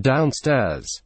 downstairs.